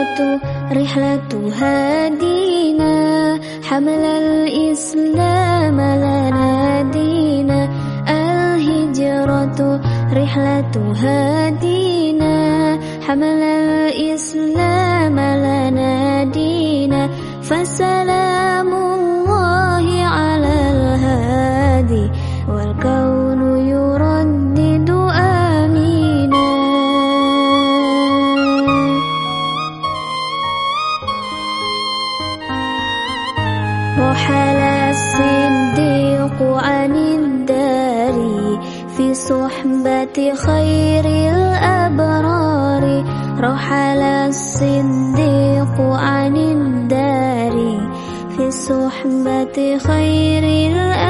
الهجرة رحلة هادينا حمل الإسلام لنا دينا الهجرة رحلة هادينا حمل الإسلام لنا دينا فسلام الله على الهادي والكون رحل الصديق عن الدار في صحبة خير الأبرار. رحل الصديق عن الدار في صحبة خير الأبرار.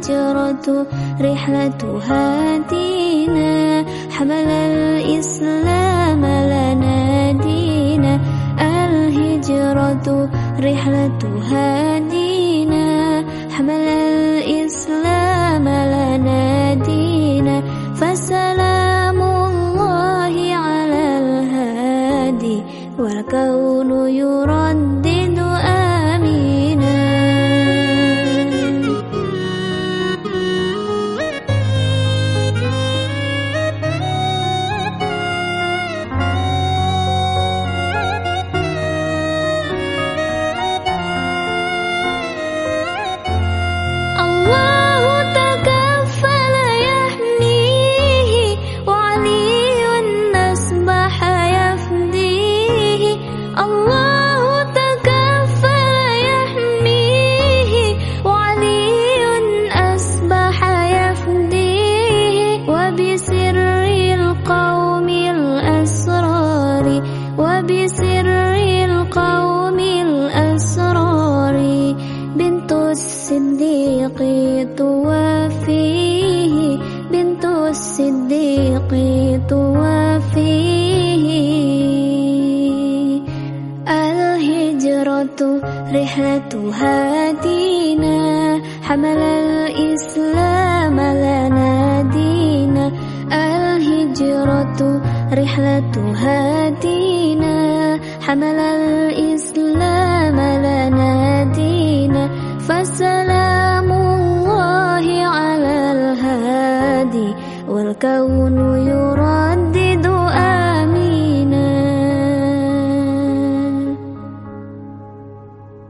الهجرة رحلة هادينا حمل الإسلام لنا دينا. الهجرة رحلة هادينا حمل الإسلام لنا دينا. فسلام الله على الهادي والكون يردد رحلة هادينا حمل الإسلام لنا دينا الهجرة رحلة هادينا حمل الإسلام لنا دينا فسلام